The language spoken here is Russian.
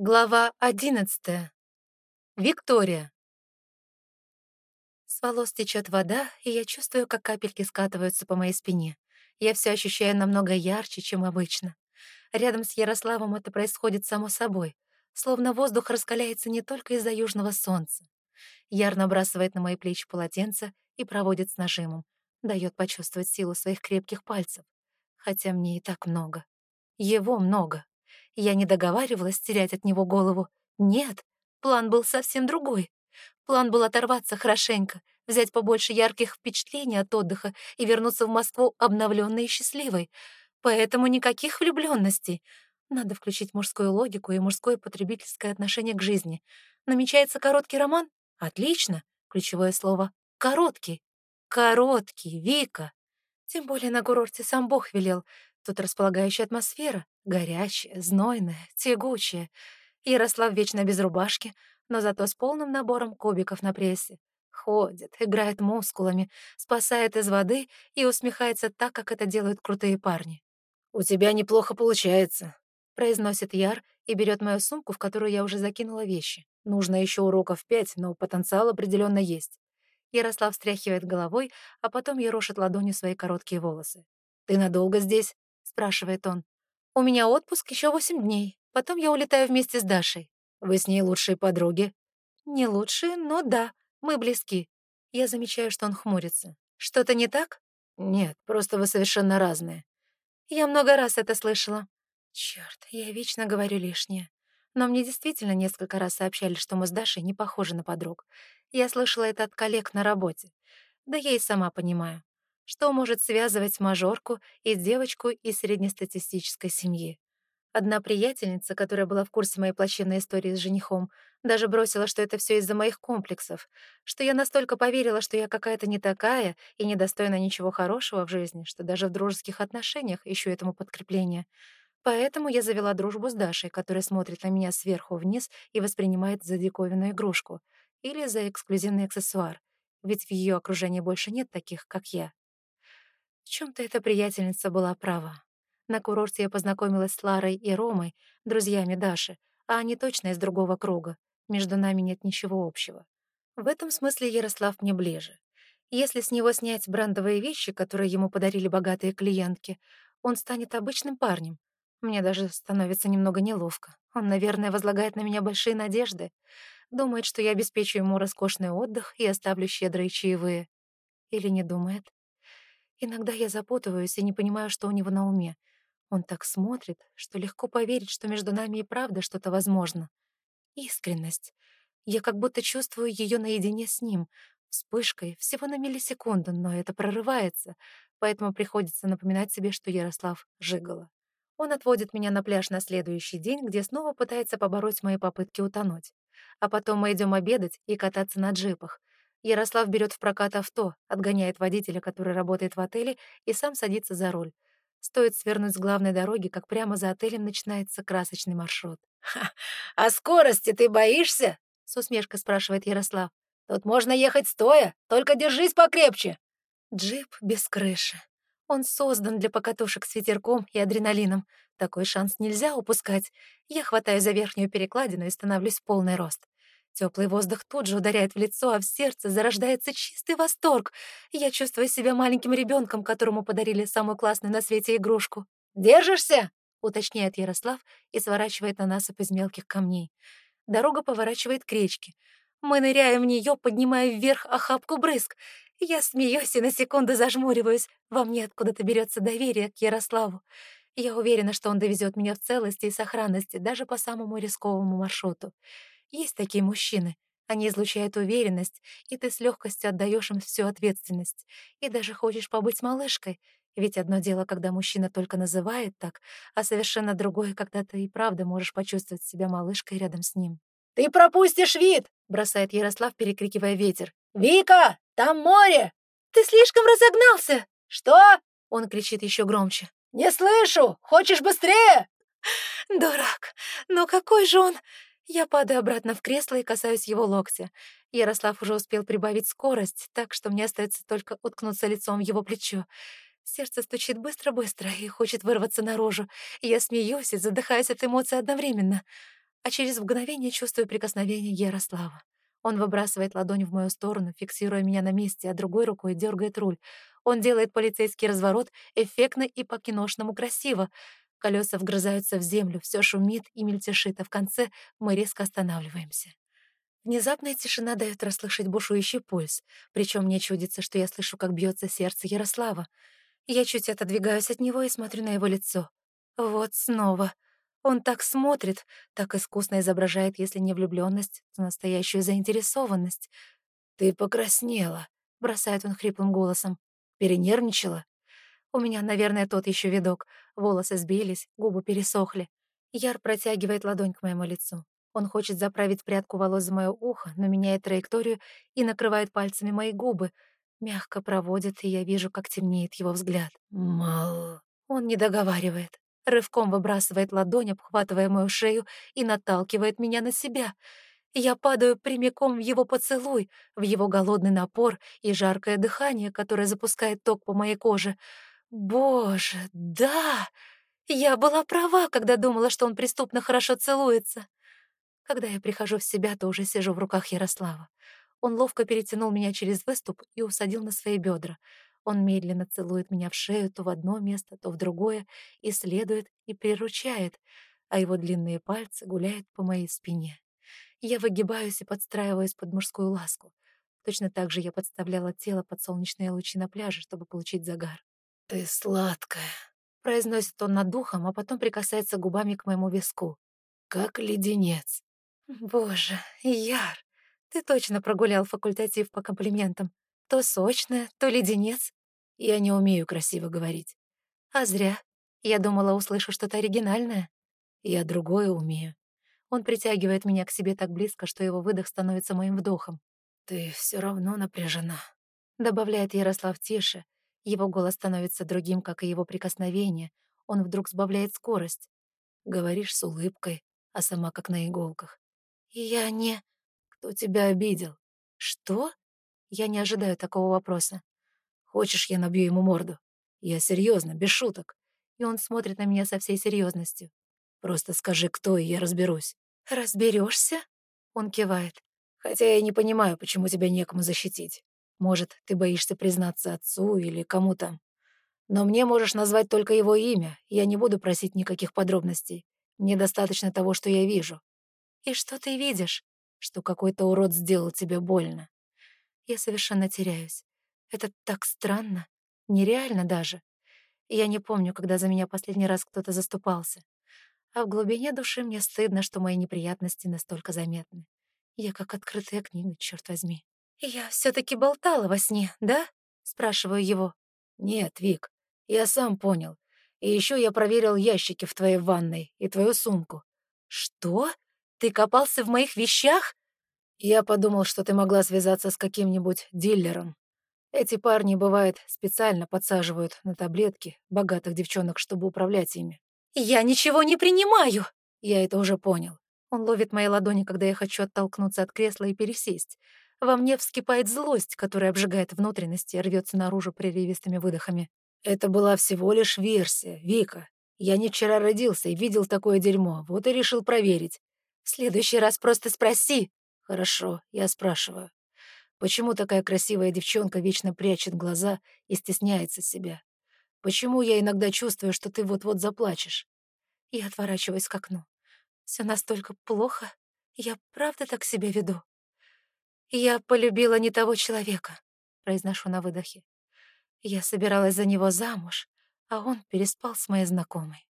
Глава одиннадцатая. Виктория. С волос течет вода, и я чувствую, как капельки скатываются по моей спине. Я все ощущаю намного ярче, чем обычно. Рядом с Ярославом это происходит само собой, словно воздух раскаляется не только из-за южного солнца. Яр набрасывает на мои плечи полотенце и проводит с нажимом, дает почувствовать силу своих крепких пальцев. Хотя мне и так много. Его много. Я не договаривалась терять от него голову. Нет, план был совсем другой. План был оторваться хорошенько, взять побольше ярких впечатлений от отдыха и вернуться в Москву обновленной и счастливой. Поэтому никаких влюбленностей. Надо включить мужскую логику и мужское потребительское отношение к жизни. Намечается короткий роман? Отлично. Ключевое слово — короткий. Короткий, Вика. Тем более на курорте сам Бог велел. Тут располагающая атмосфера, горячая, знойная, тягучая. Ярослав вечно без рубашки, но зато с полным набором кубиков на прессе. Ходит, играет мускулами, спасает из воды и усмехается так, как это делают крутые парни. «У тебя неплохо получается», — произносит Яр и берет мою сумку, в которую я уже закинула вещи. Нужно еще уроков пять, но потенциал определенно есть. Ярослав встряхивает головой, а потом ерошит ладонью свои короткие волосы. «Ты надолго здесь?» Спрашивает он. «У меня отпуск еще восемь дней. Потом я улетаю вместе с Дашей». «Вы с ней лучшие подруги?» «Не лучшие, но да, мы близки». Я замечаю, что он хмурится. «Что-то не так?» «Нет, просто вы совершенно разные». Я много раз это слышала. Черт, я вечно говорю лишнее. Но мне действительно несколько раз сообщали, что мы с Дашей не похожи на подруг. Я слышала это от коллег на работе. Да я и сама понимаю что может связывать мажорку и девочку из среднестатистической семьи. Одна приятельница, которая была в курсе моей плачевной истории с женихом, даже бросила, что это все из-за моих комплексов, что я настолько поверила, что я какая-то не такая и недостойна ничего хорошего в жизни, что даже в дружеских отношениях ищу этому подкрепление. Поэтому я завела дружбу с Дашей, которая смотрит на меня сверху вниз и воспринимает за диковинную игрушку или за эксклюзивный аксессуар, ведь в ее окружении больше нет таких, как я. В чем-то эта приятельница была права. На курорте я познакомилась с Ларой и Ромой, друзьями Даши, а они точно из другого круга. Между нами нет ничего общего. В этом смысле Ярослав мне ближе. Если с него снять брендовые вещи, которые ему подарили богатые клиентки, он станет обычным парнем. Мне даже становится немного неловко. Он, наверное, возлагает на меня большие надежды. Думает, что я обеспечу ему роскошный отдых и оставлю щедрые чаевые. Или не думает? Иногда я запутываюсь и не понимаю, что у него на уме. Он так смотрит, что легко поверить, что между нами и правда что-то возможно. Искренность. Я как будто чувствую ее наедине с ним, вспышкой, всего на миллисекунду, но это прорывается, поэтому приходится напоминать себе, что Ярослав жигало. Он отводит меня на пляж на следующий день, где снова пытается побороть мои попытки утонуть. А потом мы идем обедать и кататься на джипах. Ярослав берет в прокат авто, отгоняет водителя, который работает в отеле, и сам садится за руль. Стоит свернуть с главной дороги, как прямо за отелем начинается красочный маршрут. «Ха, «А скорости ты боишься?» — с усмешкой спрашивает Ярослав. «Тут можно ехать стоя, только держись покрепче». Джип без крыши. Он создан для покатушек с ветерком и адреналином. Такой шанс нельзя упускать. Я хватаю за верхнюю перекладину и становлюсь в полный рост. Теплый воздух тут же ударяет в лицо, а в сердце зарождается чистый восторг. Я чувствую себя маленьким ребенком, которому подарили самую классную на свете игрушку. «Держишься?» — уточняет Ярослав и сворачивает на насыпь из мелких камней. Дорога поворачивает к речке. Мы ныряем в нее, поднимая вверх охапку брызг. Я смеюсь и на секунду зажмуриваюсь. Во мне откуда-то берется доверие к Ярославу. Я уверена, что он довезет меня в целости и сохранности даже по самому рисковому маршруту. Есть такие мужчины. Они излучают уверенность, и ты с легкостью отдаешь им всю ответственность. И даже хочешь побыть малышкой. Ведь одно дело, когда мужчина только называет так, а совершенно другое, когда ты и правда можешь почувствовать себя малышкой рядом с ним. «Ты пропустишь вид!» — бросает Ярослав, перекрикивая ветер. «Вика, там море!» «Ты слишком разогнался!» «Что?» — он кричит еще громче. «Не слышу! Хочешь быстрее?» «Дурак! Ну какой же он...» Я падаю обратно в кресло и касаюсь его локтя. Ярослав уже успел прибавить скорость, так что мне остается только уткнуться лицом в его плечо. Сердце стучит быстро-быстро и хочет вырваться наружу. Я смеюсь и задыхаюсь от эмоций одновременно. а через мгновение чувствую прикосновение Ярослава. Он выбрасывает ладонь в мою сторону, фиксируя меня на месте, а другой рукой дергает руль. Он делает полицейский разворот эффектно и по-киношному красиво. Колеса вгрызаются в землю, все шумит и мельтешит, а в конце мы резко останавливаемся. Внезапная тишина дает расслышать бушующий пульс, причем мне чудится, что я слышу, как бьется сердце Ярослава. Я чуть отодвигаюсь от него и смотрю на его лицо. Вот снова. Он так смотрит, так искусно изображает, если не влюбленность, то настоящую заинтересованность. «Ты покраснела», — бросает он хриплым голосом. «Перенервничала?» У меня, наверное, тот еще видок. Волосы сбились, губы пересохли. Яр протягивает ладонь к моему лицу. Он хочет заправить прядку волос за мое ухо, но меняет траекторию и накрывает пальцами мои губы. Мягко проводит, и я вижу, как темнеет его взгляд. «Мал...» Он не договаривает рывком выбрасывает ладонь, обхватывая мою шею и наталкивает меня на себя. Я падаю прямиком в его поцелуй, в его голодный напор и жаркое дыхание, которое запускает ток по моей коже. Боже, да! Я была права, когда думала, что он преступно хорошо целуется. Когда я прихожу в себя, то уже сижу в руках Ярослава. Он ловко перетянул меня через выступ и усадил на свои бедра. Он медленно целует меня в шею то в одно место, то в другое, исследует и приручает, а его длинные пальцы гуляют по моей спине. Я выгибаюсь и подстраиваюсь под мужскую ласку. Точно так же я подставляла тело под солнечные лучи на пляже, чтобы получить загар. «Ты сладкая», — произносит он над духом, а потом прикасается губами к моему виску. «Как леденец». «Боже, Яр, ты точно прогулял факультатив по комплиментам. То сочная, то леденец. Я не умею красиво говорить. А зря. Я думала, услышу что-то оригинальное. Я другое умею. Он притягивает меня к себе так близко, что его выдох становится моим вдохом. «Ты все равно напряжена», — добавляет Ярослав тише. Его голос становится другим, как и его прикосновение. Он вдруг сбавляет скорость. Говоришь с улыбкой, а сама как на иголках. Я не... Кто тебя обидел? Что? Я не ожидаю такого вопроса. Хочешь, я набью ему морду? Я серьезно, без шуток. И он смотрит на меня со всей серьезностью. Просто скажи, кто, и я разберусь. Разберешься? Он кивает. Хотя я не понимаю, почему тебя некому защитить. Может, ты боишься признаться отцу или кому там. Но мне можешь назвать только его имя, я не буду просить никаких подробностей. Мне достаточно того, что я вижу. И что ты видишь? Что какой-то урод сделал тебе больно. Я совершенно теряюсь. Это так странно, нереально даже. Я не помню, когда за меня последний раз кто-то заступался. А в глубине души мне стыдно, что мои неприятности настолько заметны. Я как открытая книга, черт возьми. «Я все-таки болтала во сне, да?» — спрашиваю его. «Нет, Вик, я сам понял. И еще я проверил ящики в твоей ванной и твою сумку». «Что? Ты копался в моих вещах?» Я подумал, что ты могла связаться с каким-нибудь дилером, эти парни, бывает, специально подсаживают на таблетки богатых девчонок, чтобы управлять ими. «Я ничего не принимаю!» Я это уже понял. Он ловит мои ладони, когда я хочу оттолкнуться от кресла и пересесть. Во мне вскипает злость, которая обжигает внутренности и рвется наружу прерывистыми выдохами. Это была всего лишь версия, Вика. Я не вчера родился и видел такое дерьмо, вот и решил проверить. В следующий раз просто спроси. Хорошо, я спрашиваю. Почему такая красивая девчонка вечно прячет глаза и стесняется себя? Почему я иногда чувствую, что ты вот-вот заплачешь? Я отворачиваюсь к окну. Все настолько плохо. Я правда так себя веду? Я полюбила не того человека, произношу на выдохе. Я собиралась за него замуж, а он переспал с моей знакомой.